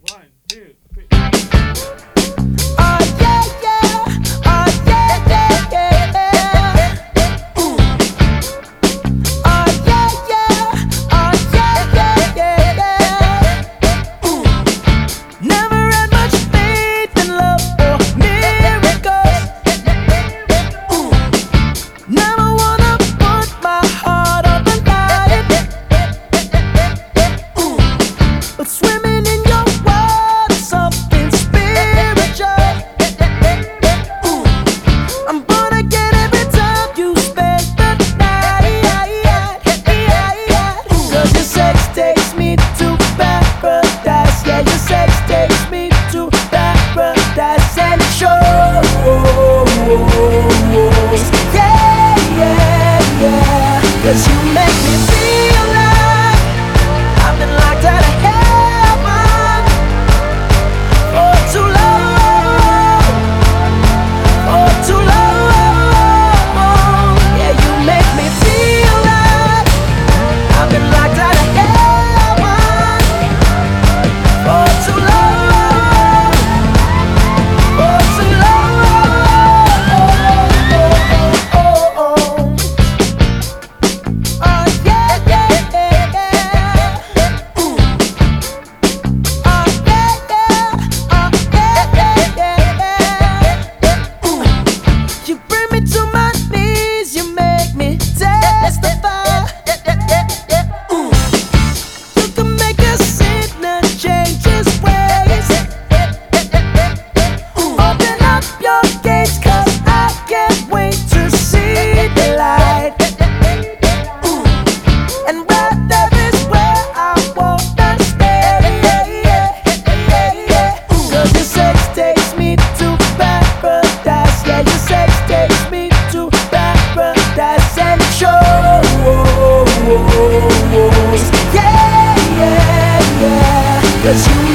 One, two, three. Cause you.